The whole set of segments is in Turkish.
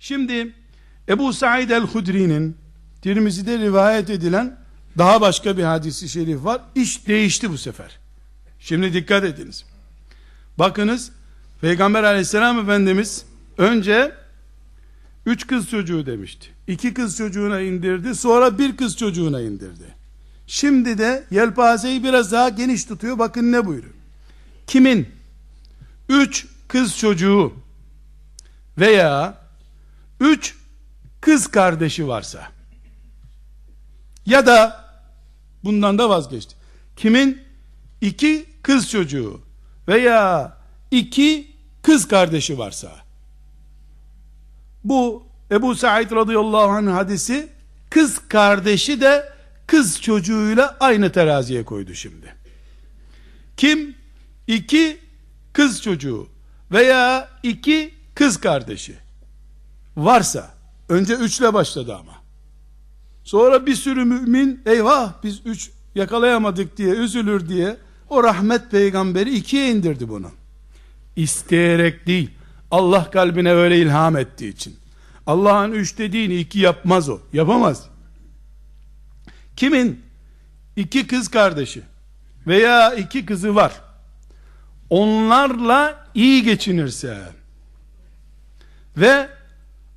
Şimdi Ebu Said el-Hudri'nin Tirmizi'de rivayet edilen daha başka bir hadisi şerif var. İş değişti bu sefer. Şimdi dikkat ediniz. Bakınız Peygamber aleyhisselam efendimiz önce üç kız çocuğu demişti. İki kız çocuğuna indirdi sonra bir kız çocuğuna indirdi. Şimdi de yelpazeyi biraz daha geniş tutuyor. Bakın ne buyuruyor. Kimin üç kız çocuğu veya üç kız kardeşi varsa. Ya da bundan da vazgeçti. Kimin? İki kız çocuğu veya iki kız kardeşi varsa. Bu Ebu Said radıyallahu anh hadisi kız kardeşi de kız çocuğuyla aynı teraziye koydu şimdi. Kim? İki kız çocuğu veya iki kız kardeşi varsa önce üçle başladı ama. Sonra bir sürü mümin eyvah biz üç yakalayamadık diye üzülür diye o rahmet peygamberi ikiye indirdi bunu. İsteyerek değil Allah kalbine öyle ilham ettiği için. Allah'ın üç dediğini iki yapmaz o yapamaz. Kimin? İki kız kardeşi veya iki kızı var. Onlarla iyi geçinirse ve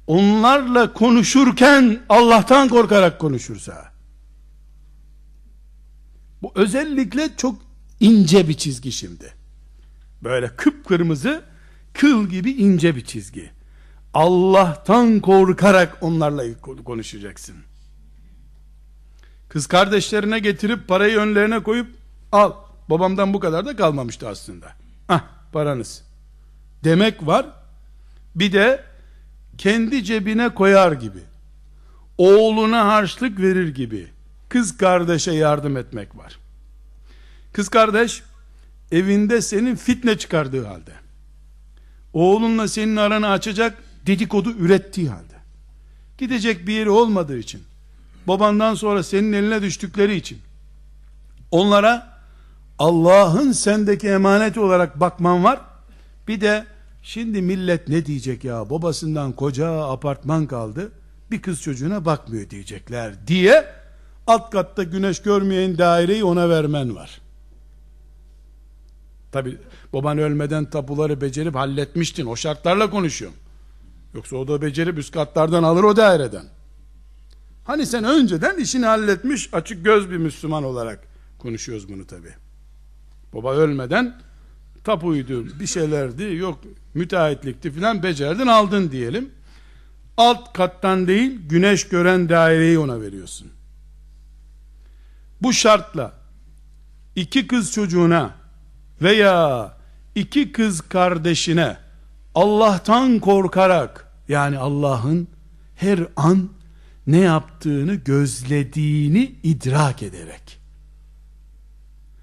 onlarla konuşurken Allah'tan korkarak konuşursa. Bu özellikle çok ince bir çizgi şimdi. Böyle kıpkırmızı kıl gibi ince bir çizgi. Allah'tan korkarak onlarla konuşacaksın. Kız kardeşlerine getirip parayı önlerine koyup al babamdan bu kadar da kalmamıştı aslında. Ah paranız. Demek var. Bir de kendi cebine koyar gibi oğluna harçlık verir gibi kız kardeşe yardım etmek var. Kız kardeş evinde senin fitne çıkardığı halde oğlunla senin aranı açacak dedikodu ürettiği halde gidecek bir yeri olmadığı için babandan sonra senin eline düştükleri için onlara Allah'ın sendeki emaneti olarak bakman var. Bir de şimdi millet ne diyecek ya? Babasından koca apartman kaldı. Bir kız çocuğuna bakmıyor diyecekler diye alt katta güneş görmeyen daireyi ona vermen var. Tabi baban ölmeden tapuları becerip halletmiştin. O şartlarla konuşuyorum yoksa o da becerip üst katlardan alır o daireden. Hani sen önceden işini halletmiş açık göz bir Müslüman olarak konuşuyoruz bunu tabi. Baba ölmeden tapuydu bir şeylerdi yok müteahhitlikti filan becerdin aldın diyelim. Alt kattan değil güneş gören daireyi ona veriyorsun. Bu şartla iki kız çocuğuna veya iki kız kardeşine Allah'tan korkarak yani Allah'ın her an ne yaptığını gözlediğini idrak ederek.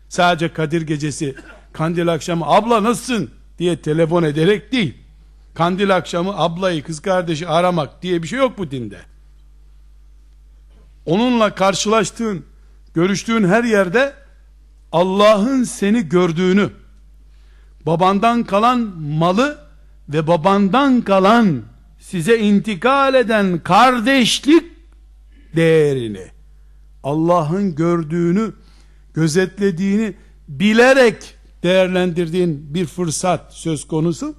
Sadece Kadir gecesi kandil akşamı abla nasılsın? diye telefon ederek değil. Kandil akşamı ablayı kız kardeşi aramak diye bir şey yok bu dinde. Onunla karşılaştığın görüştüğün her yerde Allah'ın seni gördüğünü babandan kalan malı ve babandan kalan size intikal eden kardeşlik değerini Allah'ın gördüğünü gözetlediğini bilerek değerlendirdiğin bir fırsat söz konusu.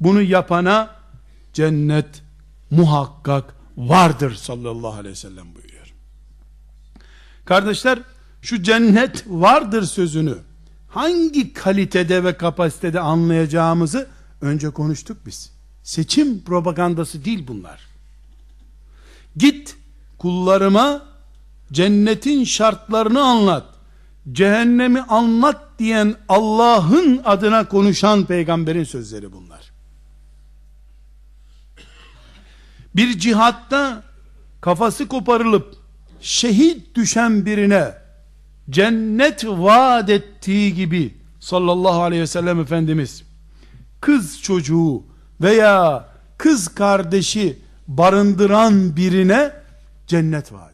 Bunu yapana cennet muhakkak vardır sallallahu aleyhi ve sellem buyuruyor. Kardeşler şu cennet vardır sözünü hangi kalitede ve kapasitede anlayacağımızı önce konuştuk biz. Seçim propagandası değil bunlar. Git kullarıma cennetin şartlarını anlat cehennemi anlat diyen Allah'ın adına konuşan peygamberin sözleri bunlar. Bir cihatta kafası koparılıp şehit düşen birine cennet vaat ettiği gibi sallallahu aleyhi ve sellem Efendimiz kız çocuğu veya kız kardeşi barındıran birine cennet vaat